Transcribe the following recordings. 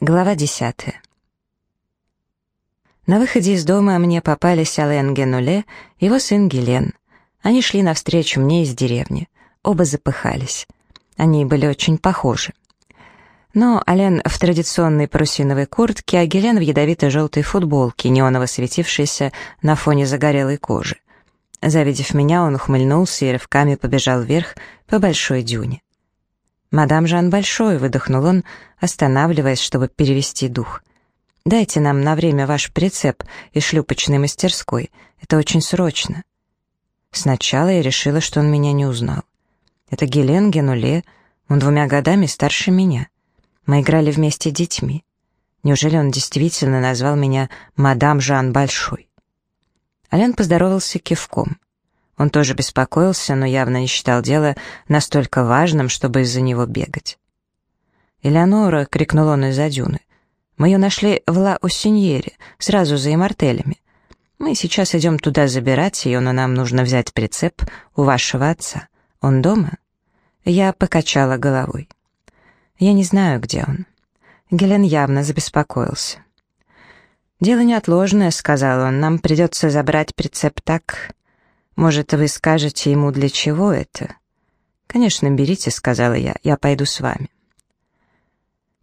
Глава десятая. На выходе из дома мне попались Ален Генуле и его сын Гелен. Они шли навстречу мне из деревни. Оба запыхались. Они были очень похожи. Но Ален в традиционной парусиновой куртке, а Гелен в ядовито-желтой футболке, неоново светившейся на фоне загорелой кожи. Завидев меня, он ухмыльнулся и рывками побежал вверх по большой дюне. «Мадам Жан Большой», — выдохнул он, останавливаясь, чтобы перевести дух. «Дайте нам на время ваш прицеп из шлюпочной мастерской. Это очень срочно». Сначала я решила, что он меня не узнал. Это Гелен Генуле, он двумя годами старше меня. Мы играли вместе детьми. Неужели он действительно назвал меня «Мадам Жан Большой»? Ален поздоровался кивком. Он тоже беспокоился, но явно не считал дело настолько важным, чтобы из-за него бегать. «Элеонора!» — крикнул он из-за дюны. «Мы ее нашли в Ла-Усиньере, сразу за имартелями. Мы сейчас идем туда забирать ее, но нам нужно взять прицеп у вашего отца. Он дома?» Я покачала головой. «Я не знаю, где он». Гелен явно забеспокоился. «Дело неотложное», — сказал он, — «нам придется забрать прицеп так, может, вы скажете ему, для чего это?» «Конечно, берите», — сказала я, — «я пойду с вами».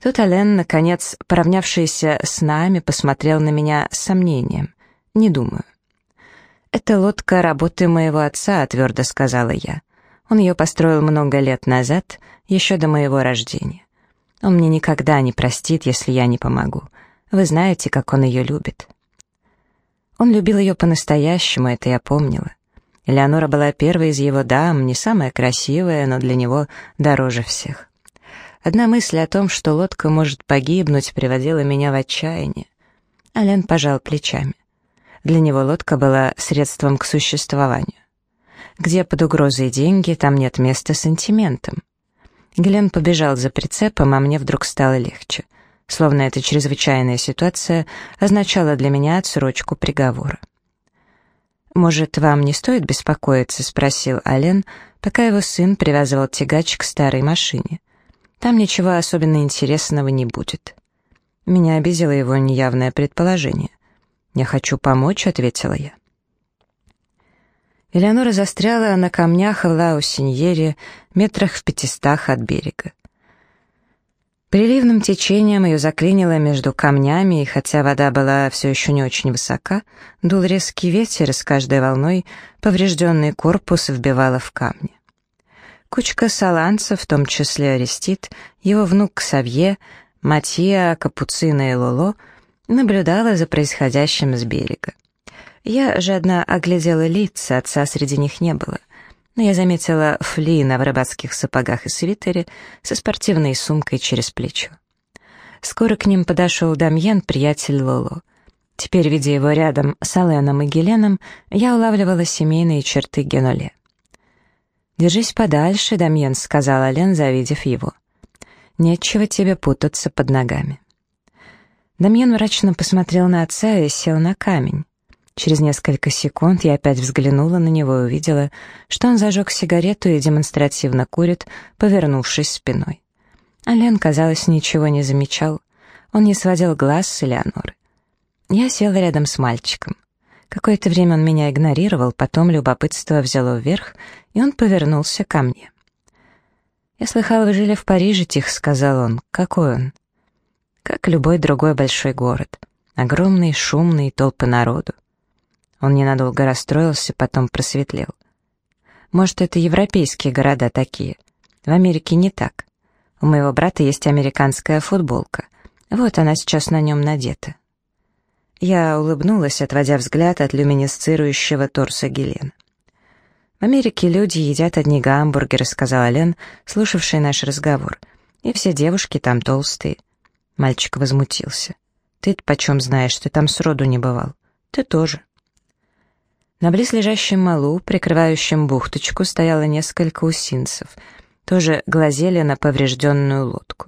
Тут Ален, наконец, поравнявшийся с нами, посмотрел на меня с сомнением. «Не думаю». «Это лодка работы моего отца», — твердо сказала я. «Он ее построил много лет назад, еще до моего рождения. Он мне никогда не простит, если я не помогу. Вы знаете, как он ее любит». Он любил ее по-настоящему, это я помнила. Элеонора была первой из его дам, не самая красивая, но для него дороже всех. Одна мысль о том, что лодка может погибнуть, приводила меня в отчаяние. Ален пожал плечами. Для него лодка была средством к существованию. Где под угрозой деньги, там нет места сантиментам. Гелен побежал за прицепом, а мне вдруг стало легче. Словно эта чрезвычайная ситуация означала для меня отсрочку приговора. «Может, вам не стоит беспокоиться?» — спросил Ален, пока его сын привязывал тягач к старой машине. «Там ничего особенно интересного не будет». Меня обидело его неявное предположение. «Я хочу помочь», — ответила я. Элеонора застряла на камнях в Лаусиньере, метрах в пятистах от берега. Приливным течением ее заклинило между камнями, и хотя вода была все еще не очень высока, дул резкий ветер, с каждой волной поврежденный корпус вбивало в камни. Кучка саланцев, в том числе Арестит, его внук Савье, Матья, Капуцина и Лоло, наблюдала за происходящим с берега. Я жадно оглядела лица, отца среди них не было но я заметила Флина в рыбацких сапогах и свитере со спортивной сумкой через плечо. Скоро к ним подошел Дамьен, приятель Лоло. Теперь, видя его рядом с Аленом и Геленом, я улавливала семейные черты Геноле. «Держись подальше, Дамьен», — сказал Ален, завидев его. «Нечего тебе путаться под ногами». Дамьен мрачно посмотрел на отца и сел на камень. Через несколько секунд я опять взглянула на него и увидела, что он зажег сигарету и демонстративно курит, повернувшись спиной. Ален, казалось, ничего не замечал. Он не сводил глаз с Элеоноры. Я села рядом с мальчиком. Какое-то время он меня игнорировал, потом любопытство взяло вверх, и он повернулся ко мне. «Я слыхал, вы жили в Париже», — тихо сказал он. «Какой он?» «Как любой другой большой город. Огромный, шумный, толпы народу. Он ненадолго расстроился, потом просветлел. Может, это европейские города такие. В Америке не так. У моего брата есть американская футболка. Вот она сейчас на нем надета. Я улыбнулась, отводя взгляд от люминесцирующего торса Гелена. «В Америке люди едят одни гамбургеры», — сказала Лен, слушавший наш разговор. «И все девушки там толстые». Мальчик возмутился. «Ты-то почем знаешь, ты там сроду не бывал?» «Ты тоже». На близлежащем малу, прикрывающем бухточку, стояло несколько усинцев. Тоже глазели на поврежденную лодку.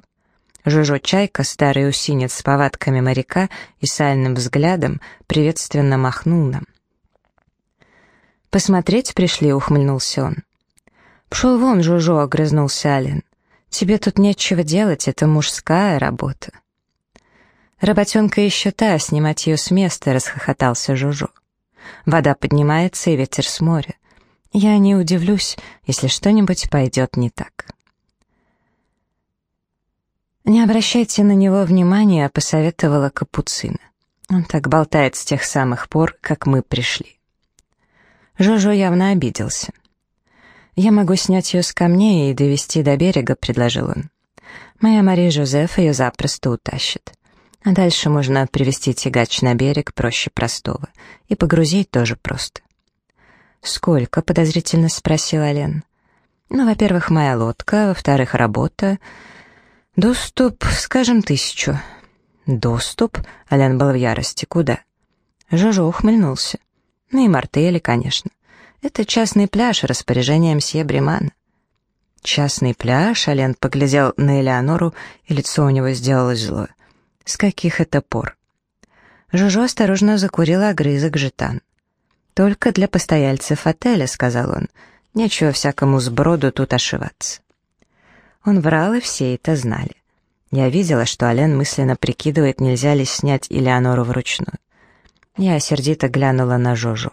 Жужо Чайка, старый усинец с повадками моряка и сальным взглядом, приветственно махнул нам. «Посмотреть пришли», — ухмыльнулся он. «Пшел вон, Жужо», — огрызнулся Ален. «Тебе тут нечего делать, это мужская работа». «Работенка еще та, снимать ее с места», — расхохотался Жужу. «Вода поднимается, и ветер с моря. Я не удивлюсь, если что-нибудь пойдет не так». «Не обращайте на него внимания», — посоветовала Капуцина. «Он так болтает с тех самых пор, как мы пришли». Жожо явно обиделся. «Я могу снять ее с камней и довести до берега», — предложил он. «Моя Мария Жозеф ее запросто утащит. А дальше можно привести тягач на берег проще простого. И погрузить тоже просто». «Сколько?» — подозрительно спросил Ален. «Ну, во-первых, моя лодка, во-вторых, работа. Доступ, скажем, тысячу». «Доступ?» — Ален был в ярости. «Куда?» Жожо ухмыльнулся. «Ну и мартели, конечно. Это частный пляж, распоряжение мсье Бремана». «Частный пляж?» — Ален поглядел на Элеонору, и лицо у него сделалось злое. «С каких это пор?» Жужу осторожно закурил огрызок жетан. «Только для постояльцев отеля», — сказал он. «Нечего всякому сброду тут ошиваться». Он врал, и все это знали. Я видела, что Ален мысленно прикидывает, нельзя ли снять Элеонору вручную. Я сердито глянула на Жожу.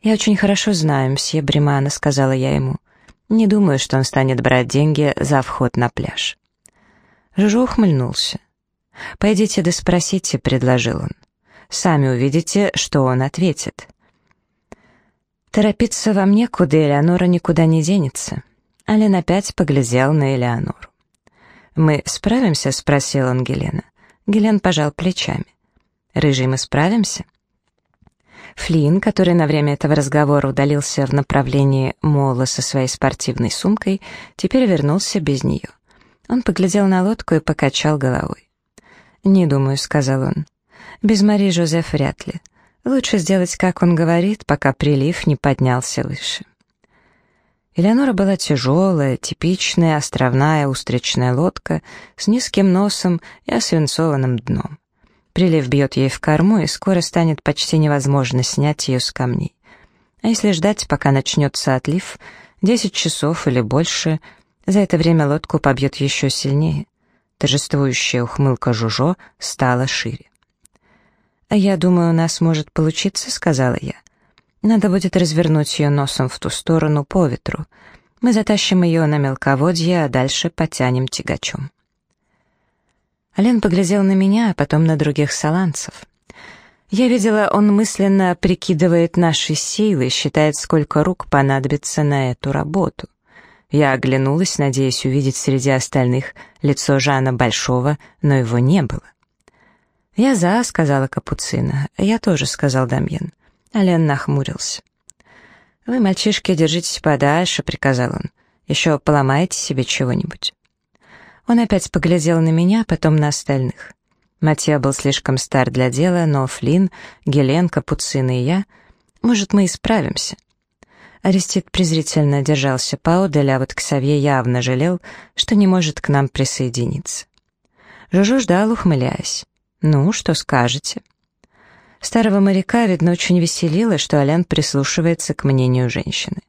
«Я очень хорошо знаю мсье Бремана», — сказала я ему. «Не думаю, что он станет брать деньги за вход на пляж». Жужу ухмыльнулся. «Пойдите да спросите», — предложил он. «Сами увидите, что он ответит». Торопиться вам некуда, Элеонора никуда не денется. Ален опять поглядел на Элеонору. «Мы справимся?» — спросил он Гелена. Гелен пожал плечами. «Рыжий, мы справимся?» Флинн, который на время этого разговора удалился в направлении мола со своей спортивной сумкой, теперь вернулся без нее. Он поглядел на лодку и покачал головой. «Не думаю», — сказал он. «Без Мари Жозеф вряд ли. Лучше сделать, как он говорит, пока прилив не поднялся выше». Элеонора была тяжелая, типичная островная устричная лодка с низким носом и освинцованным дном. Прилив бьет ей в корму, и скоро станет почти невозможно снять ее с камней. А если ждать, пока начнется отлив, 10 часов или больше, за это время лодку побьет еще сильнее. Торжествующая ухмылка Жужо стала шире. «А я думаю, у нас может получиться», — сказала я. «Надо будет развернуть ее носом в ту сторону по ветру. Мы затащим ее на мелководье, а дальше потянем тягачом». Ален поглядел на меня, а потом на других саланцев. Я видела, он мысленно прикидывает наши силы, считает, сколько рук понадобится на эту работу. Я оглянулась, надеясь увидеть среди остальных лицо Жана Большого, но его не было. «Я за», — сказала Капуцина. «Я тоже», — сказал Дамьен. Ален нахмурился. «Вы, мальчишки, держитесь подальше», — приказал он. «Еще поломайте себе чего-нибудь». Он опять поглядел на меня, потом на остальных. Матья был слишком стар для дела, но Флинн, Гелен, Капуцина и я... Может, мы и справимся. Арестит презрительно держался поодаль, а вот Ксавье явно жалел, что не может к нам присоединиться. Жужу ждал, ухмыляясь. «Ну, что скажете?» Старого моряка, видно, очень веселило, что Алян прислушивается к мнению женщины.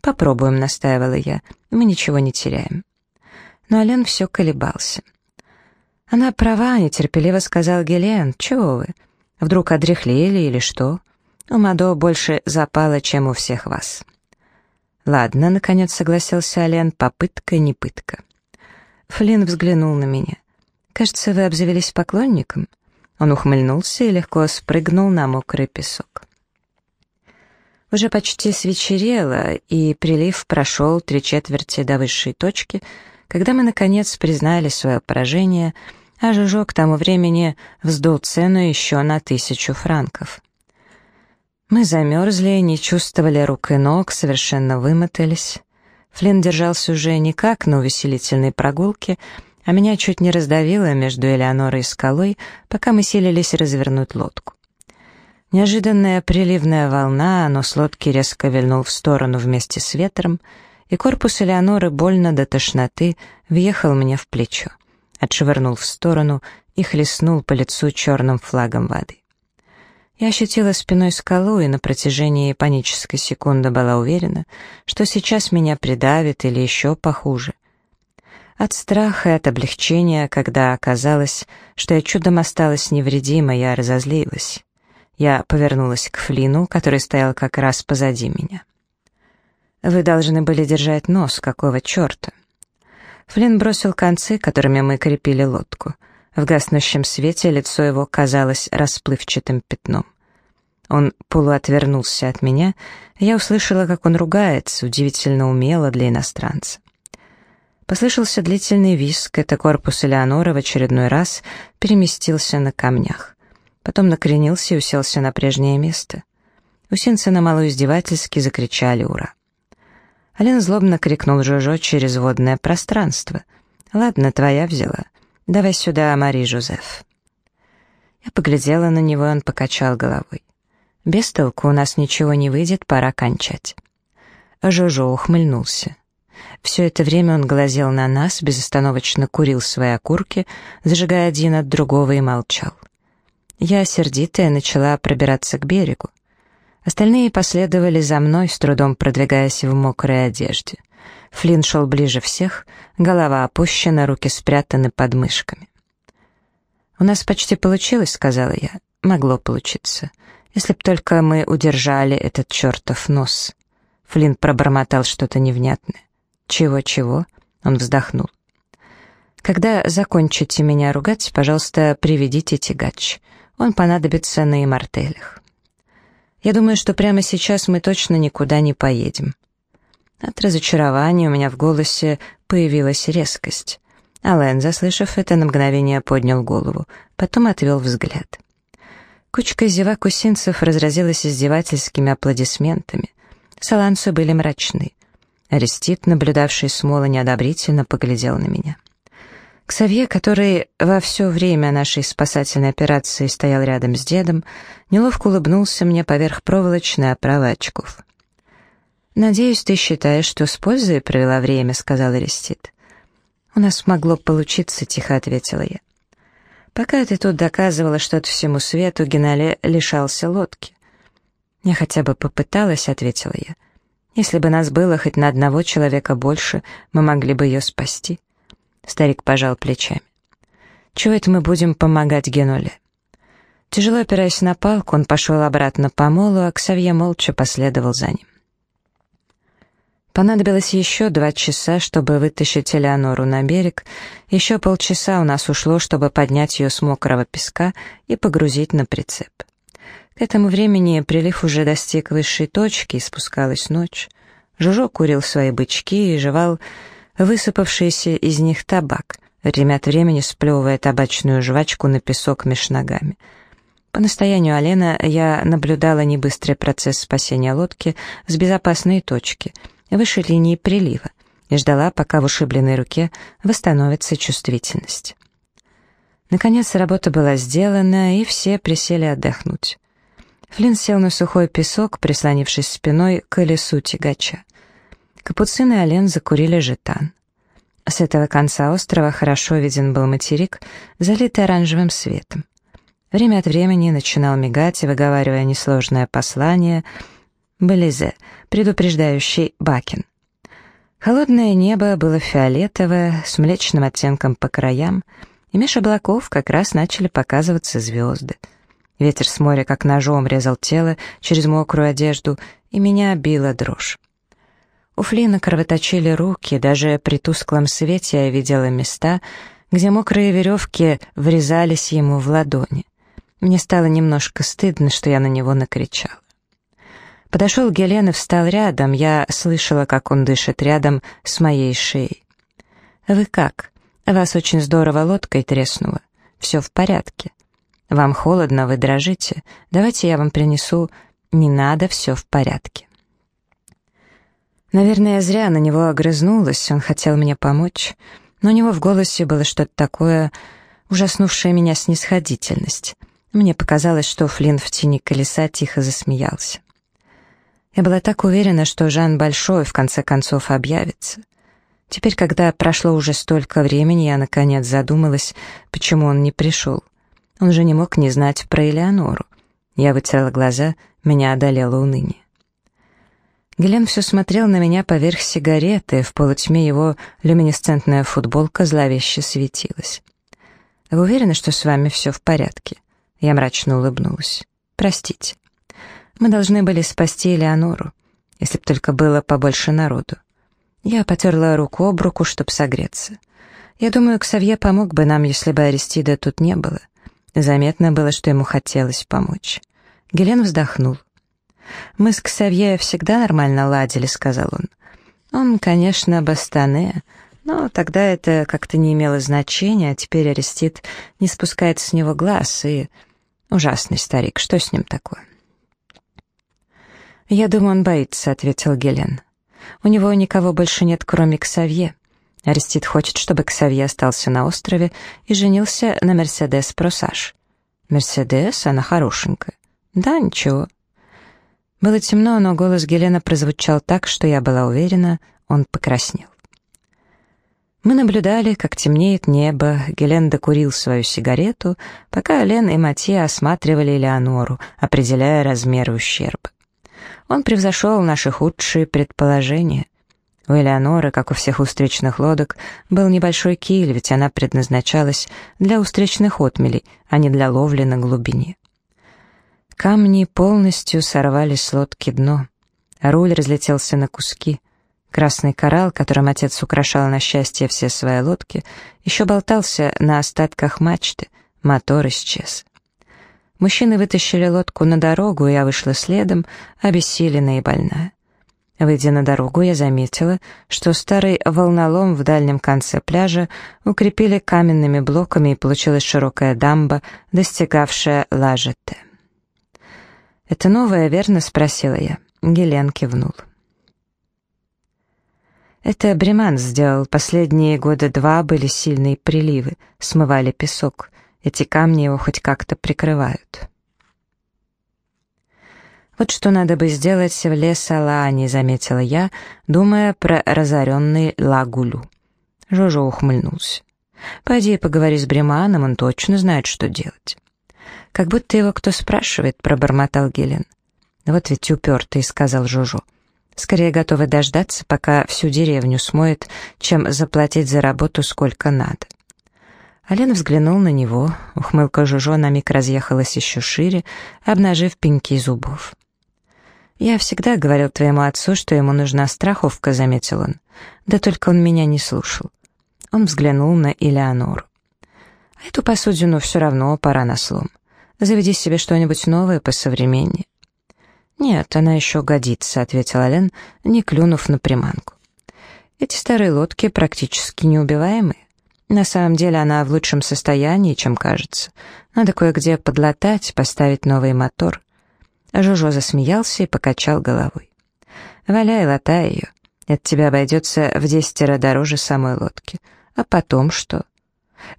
«Попробуем», — настаивала я, — «мы ничего не теряем» но Ален все колебался. «Она права», — нетерпеливо сказал Гелен. «Чего вы? Вдруг одряхлели или что? У Мадо больше запало, чем у всех вас». «Ладно», — наконец согласился Ален, — «попытка не пытка». Флинн взглянул на меня. «Кажется, вы обзавелись поклонником?» Он ухмыльнулся и легко спрыгнул на мокрый песок. Уже почти свечерело, и прилив прошел три четверти до высшей точки — когда мы, наконец, признали свое поражение, а Жужо к тому времени вздул цену еще на тысячу франков. Мы замерзли, не чувствовали рук и ног, совершенно вымотались. Флинн держался уже не как на увеселительной прогулке, а меня чуть не раздавило между Элеонорой и скалой, пока мы силились развернуть лодку. Неожиданная приливная волна, но с лодки резко вильнул в сторону вместе с ветром — и корпус Элеоноры больно до тошноты въехал мне в плечо, отшвырнул в сторону и хлестнул по лицу черным флагом воды. Я ощутила спиной скалу и на протяжении панической секунды была уверена, что сейчас меня придавит или еще похуже. От страха и от облегчения, когда оказалось, что я чудом осталась невредима, я разозлилась. Я повернулась к Флину, который стоял как раз позади меня. «Вы должны были держать нос, какого черта?» Флин бросил концы, которыми мы крепили лодку. В гаснущем свете лицо его казалось расплывчатым пятном. Он полуотвернулся от меня, я услышала, как он ругается, удивительно умело для иностранца. Послышался длительный виск, это корпус Элеонора в очередной раз переместился на камнях. Потом накренился и уселся на прежнее место. Усинцы на малу издевательски закричали «Ура!». Ален злобно крикнул Жожо через водное пространство. «Ладно, твоя взяла. Давай сюда, Мари Жозеф». Я поглядела на него, и он покачал головой. «Без толку у нас ничего не выйдет, пора кончать». Жожо ухмыльнулся. Все это время он глазел на нас, безостановочно курил свои окурки, зажигая один от другого и молчал. Я, сердитая, начала пробираться к берегу. Остальные последовали за мной, с трудом продвигаясь в мокрой одежде. Флинн шел ближе всех, голова опущена, руки спрятаны под мышками. «У нас почти получилось», — сказала я. «Могло получиться. Если б только мы удержали этот чертов нос». Флинн пробормотал что-то невнятное. «Чего-чего?» — он вздохнул. «Когда закончите меня ругать, пожалуйста, приведите тягач. Он понадобится на имартелях. Я думаю, что прямо сейчас мы точно никуда не поедем». От разочарования у меня в голосе появилась резкость. Алэн, заслышав это, на мгновение поднял голову, потом отвел взгляд. Кучка зевак усинцев разразилась издевательскими аплодисментами. Саланцы были мрачны. Арестит, наблюдавший Смола, неодобрительно поглядел на меня. Ксавье, который во все время нашей спасательной операции стоял рядом с дедом, неловко улыбнулся мне поверх проволочной оправы очков. «Надеюсь, ты считаешь, что с пользой провела время», — сказал Арестит. «У нас могло получиться», — тихо ответила я. «Пока ты тут доказывала что-то всему свету, Генале лишался лодки». «Я хотя бы попыталась», — ответила я. Если бы нас было хоть на одного человека больше, мы могли бы ее спасти. Старик пожал плечами. Чего это мы будем помогать Геноле? Тяжело опираясь на палку, он пошел обратно по молу, а Ксавье молча последовал за ним. Понадобилось еще два часа, чтобы вытащить Элеонору на берег, еще полчаса у нас ушло, чтобы поднять ее с мокрого песка и погрузить на прицеп. К этому времени прилив уже достиг высшей точки, и спускалась ночь. Жужо курил свои бычки и жевал высыпавшийся из них табак, время от времени сплевывая табачную жвачку на песок меж ногами. По настоянию Алена я наблюдала небыстрый процесс спасения лодки с безопасной точки, выше линии прилива, и ждала, пока в ушибленной руке восстановится чувствительность. Наконец работа была сделана, и все присели отдохнуть. Флинн сел на сухой песок, прислонившись спиной к колесу тягача. Капуцин и Олен закурили жетан. С этого конца острова хорошо виден был материк, залитый оранжевым светом. Время от времени начинал мигать выговаривая несложное послание «Белизе», предупреждающий Бакин. Холодное небо было фиолетовое, с млечным оттенком по краям, и меж облаков как раз начали показываться звезды — Ветер с моря как ножом резал тело через мокрую одежду, и меня била дрожь. У Флина кровоточили руки, даже при тусклом свете я видела места, где мокрые веревки врезались ему в ладони. Мне стало немножко стыдно, что я на него накричала. Подошел Гелен и встал рядом, я слышала, как он дышит рядом с моей шеей. «Вы как? Вас очень здорово лодкой треснуло. Все в порядке?» Вам холодно, вы дрожите. Давайте я вам принесу. Не надо, все в порядке. Наверное, зря на него огрызнулась, он хотел мне помочь, но у него в голосе было что-то такое, ужаснувшее меня снисходительность. Мне показалось, что Флинн в тени колеса тихо засмеялся. Я была так уверена, что Жан Большой в конце концов объявится. Теперь, когда прошло уже столько времени, я наконец задумалась, почему он не пришел. Он же не мог не знать про Элеонору. Я вытерла глаза, меня одолело уныние. Гелен все смотрел на меня поверх сигареты, в полутьме его люминесцентная футболка зловеще светилась. «Вы уверены, что с вами все в порядке?» Я мрачно улыбнулась. «Простите. Мы должны были спасти Элеонору, если б только было побольше народу. Я потерла руку об руку, чтобы согреться. Я думаю, Ксавье помог бы нам, если бы Аристида тут не было. Заметно было, что ему хотелось помочь. Гелен вздохнул. «Мы с Ксавье всегда нормально ладили», — сказал он. «Он, конечно, бастане, но тогда это как-то не имело значения, а теперь Арестит не спускает с него глаз, и... Ужасный старик, что с ним такое?» «Я думаю, он боится», — ответил Гелен. «У него никого больше нет, кроме Ксавье. Арестит хочет, чтобы Ксавье остался на острове и женился на Мерседес Просаж. Мерседес, она хорошенькая. Да, ничего. Было темно, но голос Гелена прозвучал так, что я была уверена, он покраснел. Мы наблюдали, как темнеет небо, Гелен докурил свою сигарету, пока Лен и Матье осматривали Леонору, определяя размеры ущерба. Он превзошел наши худшие предположения. У Элеоноры, как у всех устричных лодок, был небольшой киль, ведь она предназначалась для устричных отмелей, а не для ловли на глубине. Камни полностью сорвали с лодки дно. Руль разлетелся на куски. Красный коралл, которым отец украшал на счастье все свои лодки, еще болтался на остатках мачты, мотор исчез. Мужчины вытащили лодку на дорогу, я вышла следом, обессиленная и больная. Выйдя на дорогу, я заметила, что старый волнолом в дальнем конце пляжа укрепили каменными блоками и получилась широкая дамба, достигавшая Лажете. «Это новое, верно?» — спросила я. Гелен кивнул. Это Бреман сделал. Последние года два были сильные приливы, смывали песок. Эти камни его хоть как-то прикрывают. «Вот что надо бы сделать в Лес-Алаане», — заметила я, думая про разоренный Лагулю. Жожо ухмыльнулся. «Пойди поговори с Бреманом, он точно знает, что делать». «Как будто его кто спрашивает», — пробормотал Гелен. «Вот ведь упертый», — сказал Жужу. «Скорее готовы дождаться, пока всю деревню смоет, чем заплатить за работу сколько надо». Ален взглянул на него, ухмылка Жужо на миг разъехалась еще шире, обнажив пеньки зубов. «Я всегда говорил твоему отцу, что ему нужна страховка», — заметил он. «Да только он меня не слушал». Он взглянул на Элеонору. «А эту посудину все равно пора на слом. Заведи себе что-нибудь новое посовременнее». «Нет, она еще годится», — ответил Ален, не клюнув на приманку. «Эти старые лодки практически неубиваемые. На самом деле она в лучшем состоянии, чем кажется. Надо кое-где подлатать, поставить новый мотор». Жужо засмеялся и покачал головой. «Валяй, латай ее. Это тебе обойдется в десятеро дороже самой лодки. А потом что?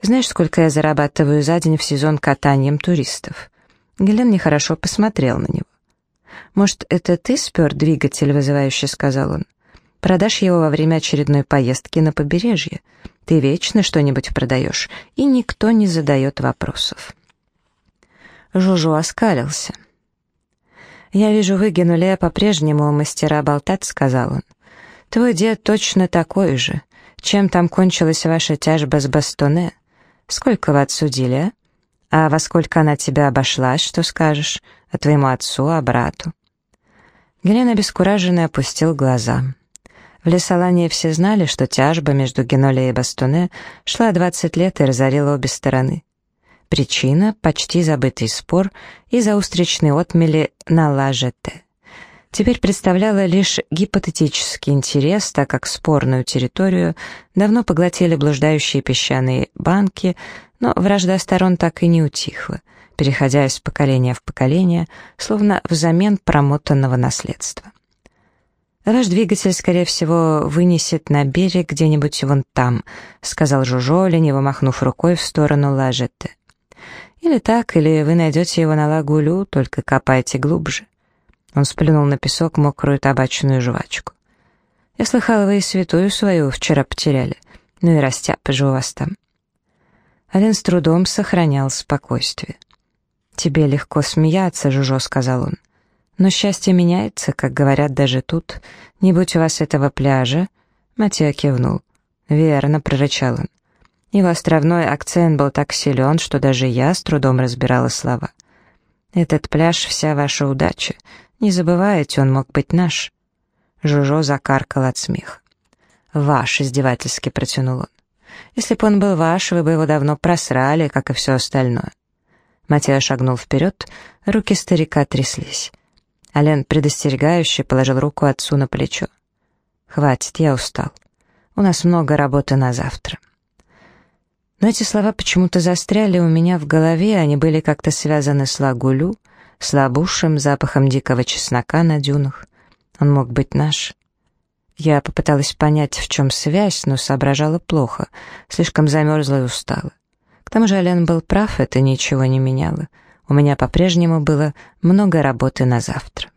Знаешь, сколько я зарабатываю за день в сезон катанием туристов?» Гелен нехорошо посмотрел на него. «Может, это ты спер двигатель?» — вызывающе сказал он. «Продашь его во время очередной поездки на побережье. Ты вечно что-нибудь продаешь, и никто не задает вопросов». Жужу оскалился. «Я вижу, вы, Генуле, по-прежнему мастера болтать», — сказал он. «Твой дед точно такой же. Чем там кончилась ваша тяжба с Бастоне? Сколько вы отсудили, а? А во сколько она тебя обошлась, что скажешь? А твоему отцу, а брату?» Гелен обескураженно опустил глаза. В Лесолане все знали, что тяжба между Геноле и Бастоне шла 20 лет и разорила обе стороны. Причина — почти забытый спор из-за отмели на Лажете. Теперь представляла лишь гипотетический интерес, так как спорную территорию давно поглотили блуждающие песчаные банки, но вражда сторон так и не утихла, переходя из поколения в поколение, словно взамен промотанного наследства. «Ваш двигатель, скорее всего, вынесет на берег где-нибудь вон там», сказал Жужо, лениво махнув рукой в сторону Лажете. Или так, или вы найдете его на лагулю, только копайте глубже. Он сплюнул на песок мокрую табачную жвачку. Я слыхала, вы и святую свою вчера потеряли. Ну и растяпы же у вас там. Ален с трудом сохранял спокойствие. «Тебе легко смеяться, Жужо», — сказал он. Но счастье меняется, как говорят даже тут. Не будь у вас этого пляжа...» Матья кивнул. «Верно», — прорычал он. Его островной акцент был так силен, что даже я с трудом разбирала слова. «Этот пляж — вся ваша удача. Не забывайте, он мог быть наш». Жужо закаркал от смеха. «Ваш», — издевательски протянул он. «Если бы он был ваш, вы бы его давно просрали, как и все остальное». Матео шагнул вперед, руки старика тряслись. Ален предостерегающе положил руку отцу на плечо. «Хватит, я устал. У нас много работы на завтра». Но эти слова почему-то застряли у меня в голове, они были как-то связаны с лагулю, с лабушем, запахом дикого чеснока на дюнах. Он мог быть наш. Я попыталась понять, в чем связь, но соображала плохо, слишком замерзла и устала. К тому же Ален был прав, это ничего не меняло. У меня по-прежнему было много работы на завтра.